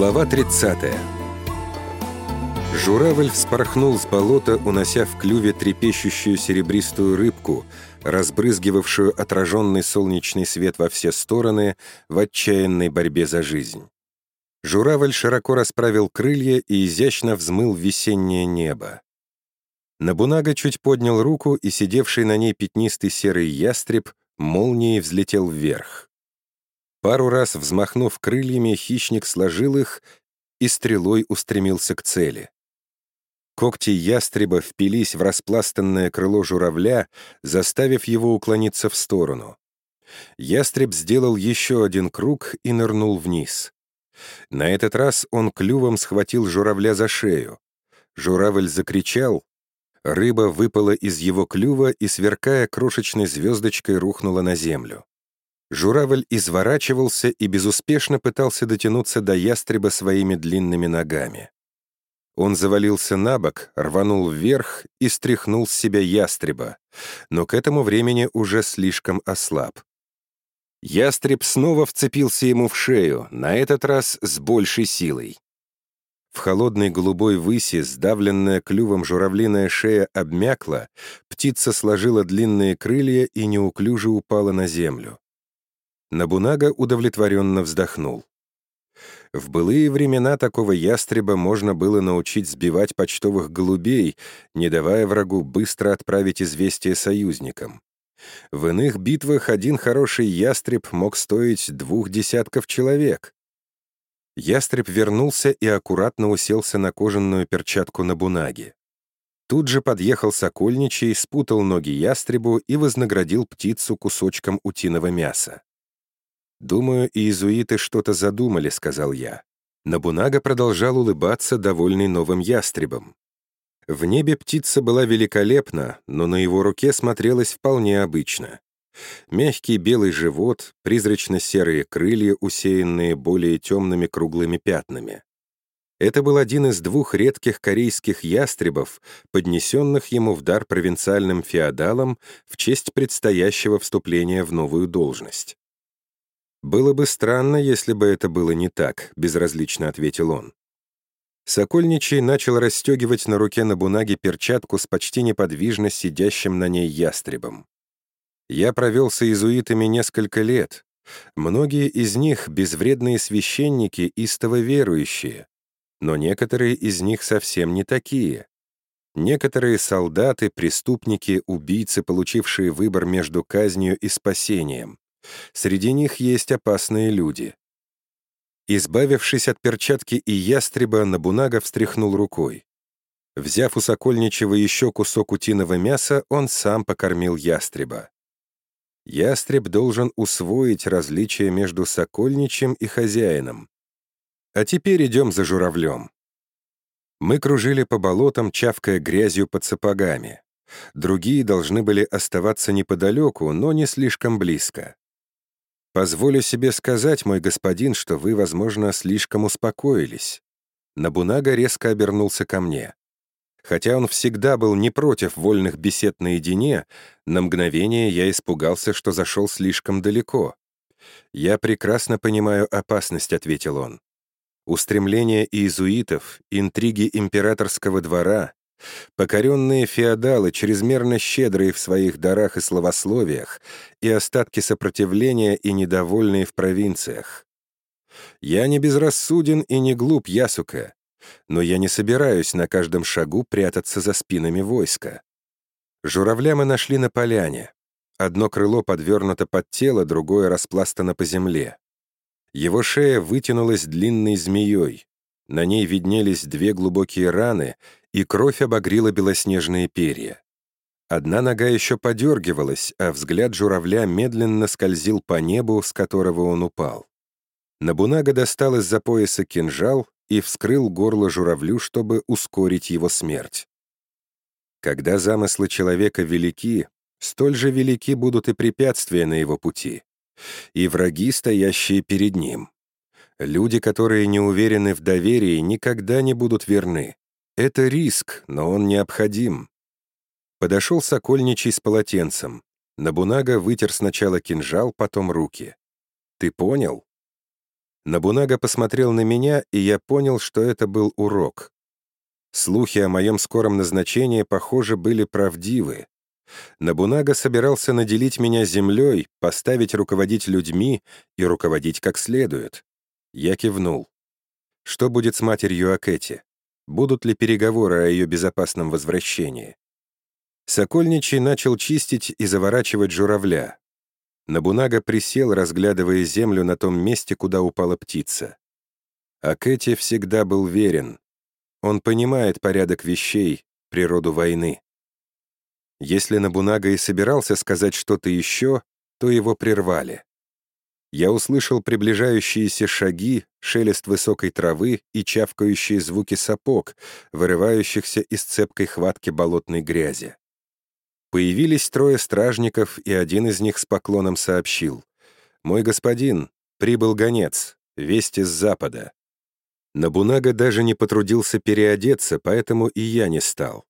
Глава 30 Журавль вспорхнул с болота, унося в клюве трепещущую серебристую рыбку, разбрызгивавшую отраженный солнечный свет во все стороны в отчаянной борьбе за жизнь. Журавль широко расправил крылья и изящно взмыл весеннее небо. Набунага чуть поднял руку, и сидевший на ней пятнистый серый ястреб молнией взлетел вверх. Пару раз взмахнув крыльями, хищник сложил их и стрелой устремился к цели. Когти ястреба впились в распластанное крыло журавля, заставив его уклониться в сторону. Ястреб сделал еще один круг и нырнул вниз. На этот раз он клювом схватил журавля за шею. Журавль закричал, рыба выпала из его клюва и, сверкая крошечной звездочкой, рухнула на землю. Журавль изворачивался и безуспешно пытался дотянуться до ястреба своими длинными ногами. Он завалился на бок, рванул вверх и стряхнул с себя ястреба, но к этому времени уже слишком ослаб. Ястреб снова вцепился ему в шею, на этот раз с большей силой. В холодной голубой выси, сдавленная клювом журавлиная шея обмякла, птица сложила длинные крылья и неуклюже упала на землю. Набунага удовлетворенно вздохнул. В былые времена такого ястреба можно было научить сбивать почтовых голубей, не давая врагу быстро отправить известие союзникам. В иных битвах один хороший ястреб мог стоить двух десятков человек. Ястреб вернулся и аккуратно уселся на кожаную перчатку на бунаге. Тут же подъехал сокольничий, спутал ноги ястребу и вознаградил птицу кусочком утиного мяса. «Думаю, иезуиты что-то задумали», — сказал я. Набунага продолжал улыбаться, довольный новым ястребом. В небе птица была великолепна, но на его руке смотрелась вполне обычно. Мягкий белый живот, призрачно-серые крылья, усеянные более темными круглыми пятнами. Это был один из двух редких корейских ястребов, поднесенных ему в дар провинциальным феодалам в честь предстоящего вступления в новую должность. «Было бы странно, если бы это было не так», — безразлично ответил он. Сокольничий начал расстегивать на руке на бунаге перчатку с почти неподвижно сидящим на ней ястребом. Я провел с иезуитами несколько лет. Многие из них — безвредные священники, истово верующие, но некоторые из них совсем не такие. Некоторые солдаты, преступники, убийцы, получившие выбор между казнью и спасением. Среди них есть опасные люди. Избавившись от перчатки и ястреба, Набунага встряхнул рукой. Взяв у Сокольничего еще кусок утиного мяса, он сам покормил ястреба. Ястреб должен усвоить различие между Сокольничем и хозяином. А теперь идем за журавлем. Мы кружили по болотам, чавкая грязью под сапогами. Другие должны были оставаться неподалеку, но не слишком близко. «Позволю себе сказать, мой господин, что вы, возможно, слишком успокоились». Набунага резко обернулся ко мне. Хотя он всегда был не против вольных бесед наедине, на мгновение я испугался, что зашел слишком далеко. «Я прекрасно понимаю опасность», — ответил он. «Устремления иезуитов, интриги императорского двора, Покоренные феодалы, чрезмерно щедрые в своих дарах и словословиях, и остатки сопротивления и недовольные в провинциях. Я не безрассуден и не глуп, Ясука, но я не собираюсь на каждом шагу прятаться за спинами войска. Журавля мы нашли на поляне. Одно крыло подвернуто под тело, другое распластано по земле. Его шея вытянулась длинной змеей. На ней виднелись две глубокие раны, и кровь обогрила белоснежные перья. Одна нога еще подергивалась, а взгляд журавля медленно скользил по небу, с которого он упал. Набунага достал из-за пояса кинжал и вскрыл горло журавлю, чтобы ускорить его смерть. Когда замыслы человека велики, столь же велики будут и препятствия на его пути, и враги, стоящие перед ним. Люди, которые не уверены в доверии, никогда не будут верны. Это риск, но он необходим. Подошел Сокольничий с полотенцем. Набунага вытер сначала кинжал, потом руки. «Ты понял?» Набунага посмотрел на меня, и я понял, что это был урок. Слухи о моем скором назначении, похоже, были правдивы. Набунага собирался наделить меня землей, поставить руководить людьми и руководить как следует. Я кивнул. Что будет с матерью Акэти? Будут ли переговоры о ее безопасном возвращении? Сокольничий начал чистить и заворачивать журавля. Набунага присел, разглядывая землю на том месте, куда упала птица. Акэти всегда был верен. Он понимает порядок вещей, природу войны. Если Набунага и собирался сказать что-то еще, то его прервали. Я услышал приближающиеся шаги, шелест высокой травы и чавкающие звуки сапог, вырывающихся из цепкой хватки болотной грязи. Появились трое стражников, и один из них с поклоном сообщил. «Мой господин, прибыл гонец, вести с запада». Набунага даже не потрудился переодеться, поэтому и я не стал.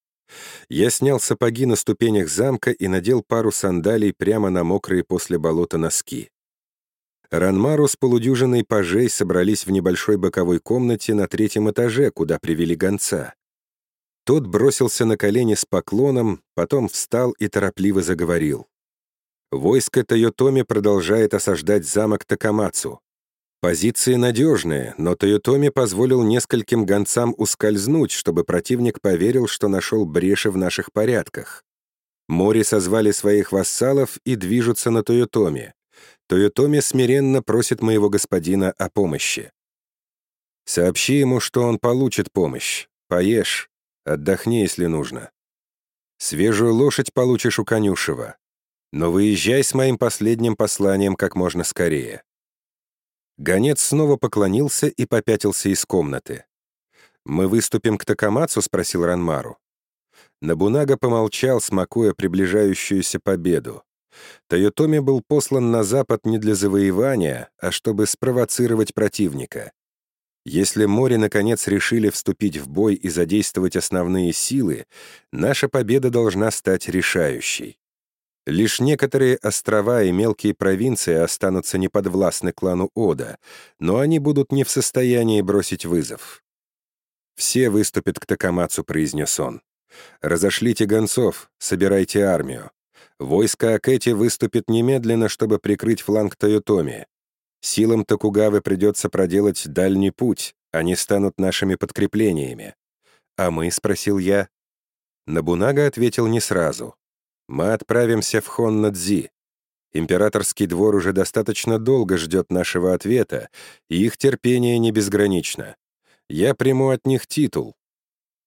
Я снял сапоги на ступенях замка и надел пару сандалий прямо на мокрые после болота носки. Ранмару с полудюжиной пажей собрались в небольшой боковой комнате на третьем этаже, куда привели гонца. Тот бросился на колени с поклоном, потом встал и торопливо заговорил. Войско Тойотоми продолжает осаждать замок Такамацу. Позиции надежные, но Тойотоми позволил нескольким гонцам ускользнуть, чтобы противник поверил, что нашел бреши в наших порядках. Мори созвали своих вассалов и движутся на Тойотоми. Тойотоми смиренно просит моего господина о помощи. Сообщи ему, что он получит помощь. Поешь, отдохни, если нужно. Свежую лошадь получишь у конюшева. Но выезжай с моим последним посланием как можно скорее. Гонец снова поклонился и попятился из комнаты. «Мы выступим к Такамацу?» — спросил Ранмару. Набунага помолчал, смакуя приближающуюся победу. Тойотоми был послан на запад не для завоевания, а чтобы спровоцировать противника. Если море наконец решили вступить в бой и задействовать основные силы, наша победа должна стать решающей. Лишь некоторые острова и мелкие провинции останутся неподвластны клану Ода, но они будут не в состоянии бросить вызов. «Все выступят к Такамацу», — произнес он. «Разошлите гонцов, собирайте армию. Войско Акэти выступит немедленно, чтобы прикрыть фланг Тойотоми. Силам Токугавы придется проделать дальний путь, они станут нашими подкреплениями. «А мы?» — спросил я. Набунага ответил не сразу. «Мы отправимся в Хоннадзи. Императорский двор уже достаточно долго ждет нашего ответа, и их терпение не безгранично. Я приму от них титул.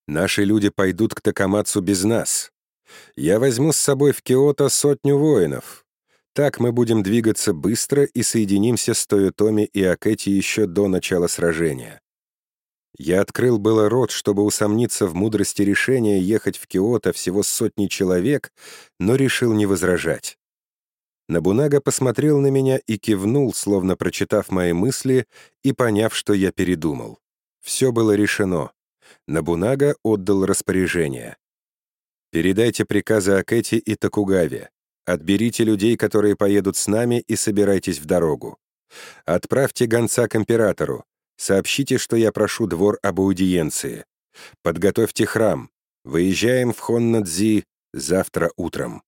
Наши люди пойдут к Такамацу без нас. Я возьму с собой в Киото сотню воинов. Так мы будем двигаться быстро и соединимся с Тойотоми и Акэти еще до начала сражения. Я открыл было рот, чтобы усомниться в мудрости решения ехать в Киото всего сотни человек, но решил не возражать. Набунага посмотрел на меня и кивнул, словно прочитав мои мысли и поняв, что я передумал. Все было решено. Набунага отдал распоряжение. Передайте приказы Акэти и Токугаве. Отберите людей, которые поедут с нами, и собирайтесь в дорогу. Отправьте гонца к императору. Сообщите, что я прошу двор об аудиенции. Подготовьте храм. Выезжаем в Хоннадзи завтра утром.